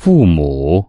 父母。